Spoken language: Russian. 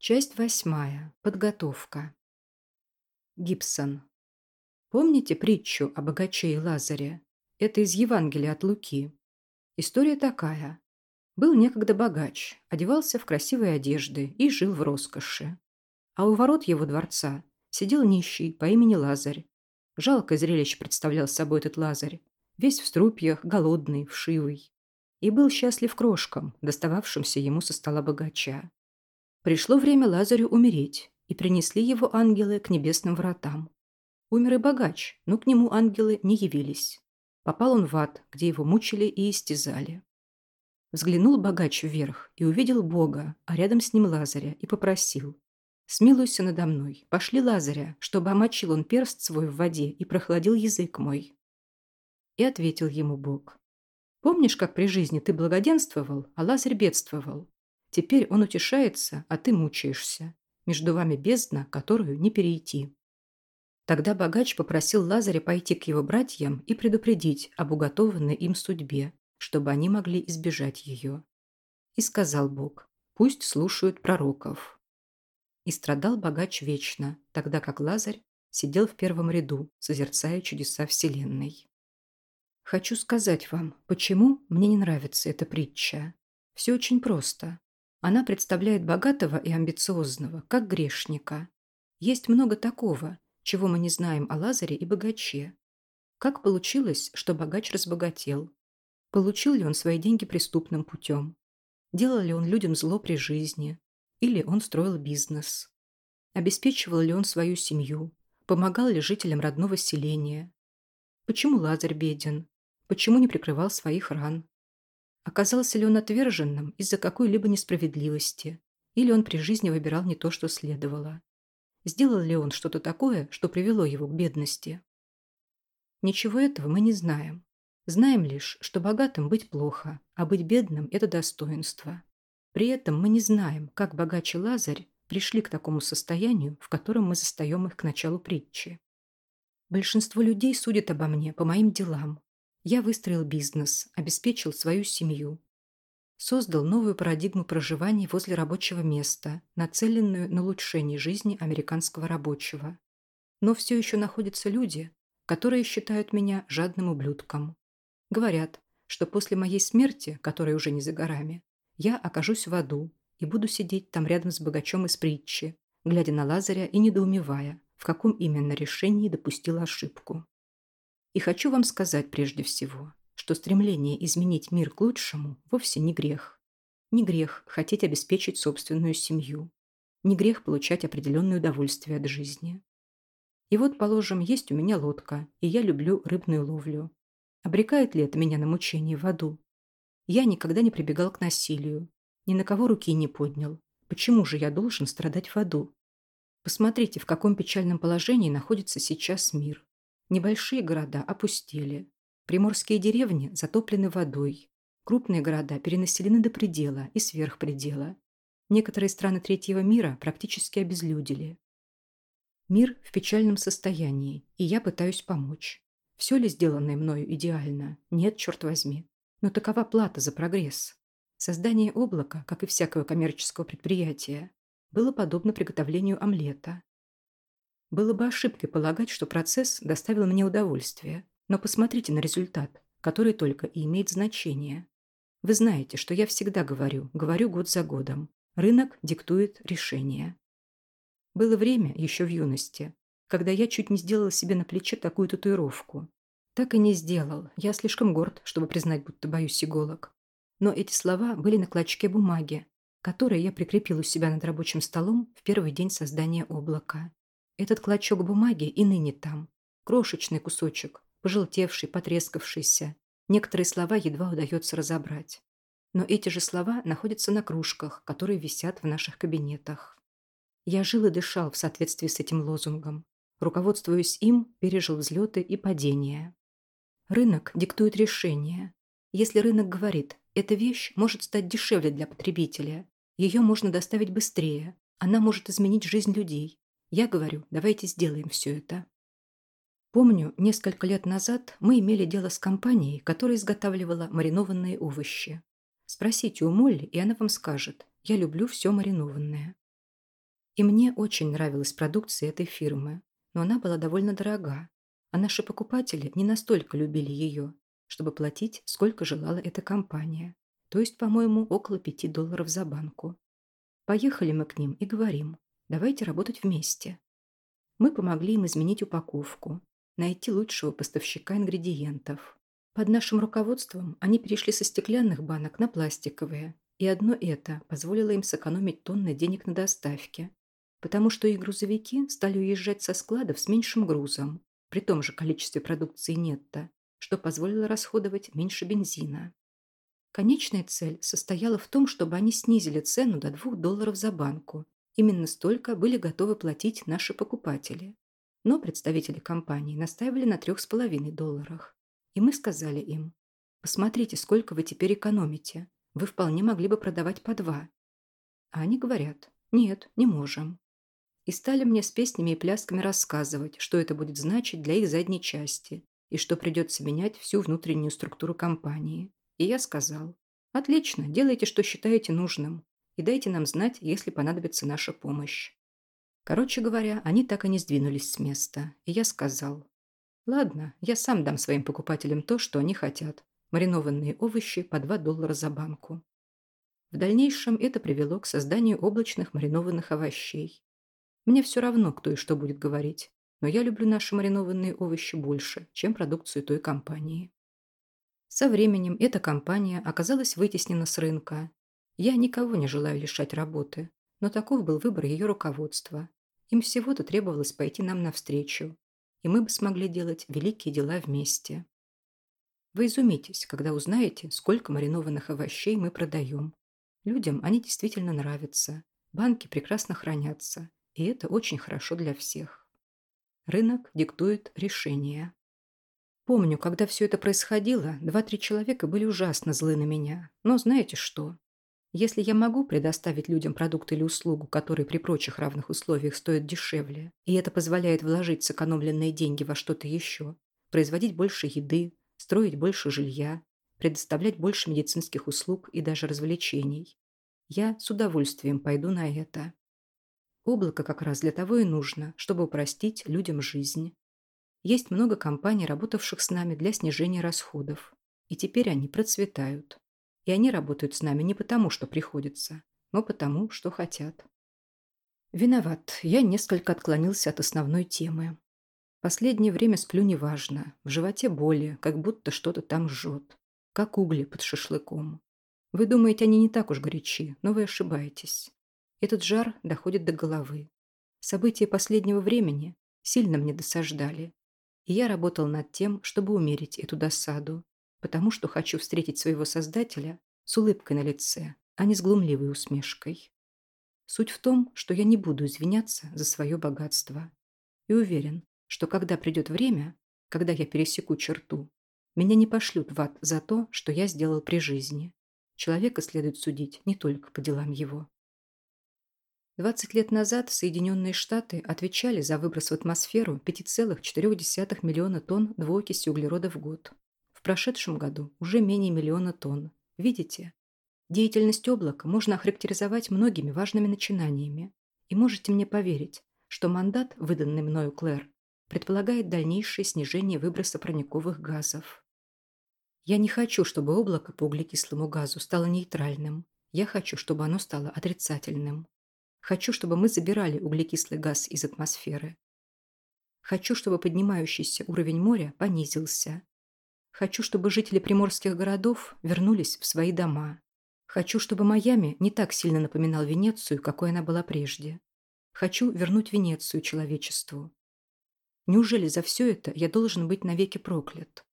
Часть восьмая. Подготовка. Гибсон. Помните притчу о богаче и Лазаре? Это из Евангелия от Луки. История такая. Был некогда богач, одевался в красивые одежды и жил в роскоши. А у ворот его дворца сидел нищий по имени Лазарь. Жалкое зрелище представлял собой этот Лазарь. Весь в струпьях, голодный, вшивый. И был счастлив крошкам, достававшимся ему со стола богача. Пришло время Лазарю умереть, и принесли его ангелы к небесным вратам. Умер и богач, но к нему ангелы не явились. Попал он в ад, где его мучили и истязали. Взглянул богач вверх и увидел Бога, а рядом с ним Лазаря, и попросил. «Смилуйся надо мной, пошли Лазаря, чтобы омочил он перст свой в воде и прохладил язык мой». И ответил ему Бог. «Помнишь, как при жизни ты благоденствовал, а Лазарь бедствовал? Теперь он утешается, а ты мучаешься. Между вами бездна, которую не перейти. Тогда богач попросил Лазаря пойти к его братьям и предупредить об уготованной им судьбе, чтобы они могли избежать ее. И сказал Бог, пусть слушают пророков. И страдал богач вечно, тогда как Лазарь сидел в первом ряду, созерцая чудеса Вселенной. Хочу сказать вам, почему мне не нравится эта притча. Все очень просто. Она представляет богатого и амбициозного, как грешника. Есть много такого, чего мы не знаем о Лазаре и богаче. Как получилось, что богач разбогател? Получил ли он свои деньги преступным путем? Делал ли он людям зло при жизни? Или он строил бизнес? Обеспечивал ли он свою семью? Помогал ли жителям родного селения? Почему Лазарь беден? Почему не прикрывал своих ран? Оказался ли он отверженным из-за какой-либо несправедливости, или он при жизни выбирал не то, что следовало. Сделал ли он что-то такое, что привело его к бедности? Ничего этого мы не знаем. Знаем лишь, что богатым быть плохо, а быть бедным – это достоинство. При этом мы не знаем, как богач и Лазарь пришли к такому состоянию, в котором мы застаем их к началу притчи. Большинство людей судят обо мне по моим делам, я выстроил бизнес, обеспечил свою семью. Создал новую парадигму проживания возле рабочего места, нацеленную на улучшение жизни американского рабочего. Но все еще находятся люди, которые считают меня жадным ублюдком. Говорят, что после моей смерти, которая уже не за горами, я окажусь в аду и буду сидеть там рядом с богачом из притчи, глядя на Лазаря и недоумевая, в каком именно решении допустила ошибку. И хочу вам сказать прежде всего, что стремление изменить мир к лучшему вовсе не грех. Не грех хотеть обеспечить собственную семью. Не грех получать определенное удовольствие от жизни. И вот, положим, есть у меня лодка, и я люблю рыбную ловлю. Обрекает ли это меня на мучение в аду? Я никогда не прибегал к насилию, ни на кого руки не поднял. Почему же я должен страдать в аду? Посмотрите, в каком печальном положении находится сейчас мир. Небольшие города опустели. Приморские деревни затоплены водой. Крупные города перенаселены до предела и сверх предела. Некоторые страны третьего мира практически обезлюдили. Мир в печальном состоянии, и я пытаюсь помочь. Все ли сделанное мною идеально? Нет, черт возьми. Но такова плата за прогресс. Создание облака, как и всякого коммерческого предприятия, было подобно приготовлению омлета. Было бы ошибкой полагать, что процесс доставил мне удовольствие. Но посмотрите на результат, который только и имеет значение. Вы знаете, что я всегда говорю, говорю год за годом. Рынок диктует решение. Было время, еще в юности, когда я чуть не сделала себе на плече такую татуировку. Так и не сделал. Я слишком горд, чтобы признать, будто боюсь иголок. Но эти слова были на клочке бумаги, которые я прикрепил у себя над рабочим столом в первый день создания облака. Этот клочок бумаги и ныне там. Крошечный кусочек, пожелтевший, потрескавшийся. Некоторые слова едва удается разобрать. Но эти же слова находятся на кружках, которые висят в наших кабинетах. Я жил и дышал в соответствии с этим лозунгом. Руководствуясь им, пережил взлеты и падения. Рынок диктует решение. Если рынок говорит, эта вещь может стать дешевле для потребителя, ее можно доставить быстрее, она может изменить жизнь людей, я говорю, давайте сделаем все это. Помню, несколько лет назад мы имели дело с компанией, которая изготавливала маринованные овощи. Спросите у Молли, и она вам скажет, я люблю все маринованное. И мне очень нравилась продукция этой фирмы, но она была довольно дорога, а наши покупатели не настолько любили ее, чтобы платить, сколько желала эта компания, то есть, по-моему, около пяти долларов за банку. Поехали мы к ним и говорим, давайте работать вместе. Мы помогли им изменить упаковку, найти лучшего поставщика ингредиентов. Под нашим руководством они перешли со стеклянных банок на пластиковые, и одно это позволило им сэкономить тонны денег на доставке, потому что их грузовики стали уезжать со складов с меньшим грузом, при том же количестве продукции нетто, что позволило расходовать меньше бензина. Конечная цель состояла в том, чтобы они снизили цену до 2 долларов за банку. Именно столько были готовы платить наши покупатели. Но представители компании настаивали на 3,5 долларах. И мы сказали им, посмотрите, сколько вы теперь экономите. Вы вполне могли бы продавать по два. А они говорят, нет, не можем и стали мне с песнями и плясками рассказывать, что это будет значить для их задней части и что придется менять всю внутреннюю структуру компании. И я сказал, отлично, делайте, что считаете нужным, и дайте нам знать, если понадобится наша помощь. Короче говоря, они так и не сдвинулись с места, и я сказал, ладно, я сам дам своим покупателям то, что они хотят, маринованные овощи по 2 доллара за банку. В дальнейшем это привело к созданию облачных маринованных овощей, мне все равно, кто и что будет говорить, но я люблю наши маринованные овощи больше, чем продукцию той компании. Со временем эта компания оказалась вытеснена с рынка. Я никого не желаю лишать работы, но таков был выбор ее руководства. Им всего-то требовалось пойти нам навстречу, и мы бы смогли делать великие дела вместе. Вы изумитесь, когда узнаете, сколько маринованных овощей мы продаем. Людям они действительно нравятся. Банки прекрасно хранятся. И это очень хорошо для всех. Рынок диктует решения. Помню, когда все это происходило, два-три человека были ужасно злы на меня. Но знаете что? Если я могу предоставить людям продукт или услугу, которые при прочих равных условиях стоят дешевле, и это позволяет вложить сэкономленные деньги во что-то еще, производить больше еды, строить больше жилья, предоставлять больше медицинских услуг и даже развлечений, я с удовольствием пойду на это. Облако как раз для того и нужно, чтобы упростить людям жизнь. Есть много компаний, работавших с нами для снижения расходов. И теперь они процветают. И они работают с нами не потому, что приходится, но потому, что хотят. Виноват, я несколько отклонился от основной темы. Последнее время сплю неважно, в животе боли, как будто что-то там жжет, как угли под шашлыком. Вы думаете, они не так уж горячи, но вы ошибаетесь. Этот жар доходит до головы. События последнего времени сильно мне досаждали. И я работал над тем, чтобы умерить эту досаду, потому что хочу встретить своего Создателя с улыбкой на лице, а не с глумливой усмешкой. Суть в том, что я не буду извиняться за свое богатство. И уверен, что когда придет время, когда я пересеку черту, меня не пошлют в ад за то, что я сделал при жизни. Человека следует судить не только по делам его. 20 лет назад Соединенные Штаты отвечали за выброс в атмосферу 5,4 миллиона тонн двуокиси углерода в год. В прошедшем году уже менее миллиона тонн. Видите? Деятельность облака можно охарактеризовать многими важными начинаниями. И можете мне поверить, что мандат, выданный мною Клэр, предполагает дальнейшее снижение выброса парниковых газов. Я не хочу, чтобы облако по углекислому газу стало нейтральным. Я хочу, чтобы оно стало отрицательным. Хочу, чтобы мы забирали углекислый газ из атмосферы. Хочу, чтобы поднимающийся уровень моря понизился. Хочу, чтобы жители приморских городов вернулись в свои дома. Хочу, чтобы Майами не так сильно напоминал Венецию, какой она была прежде. Хочу вернуть Венецию человечеству. Неужели за все это я должен быть навеки проклят?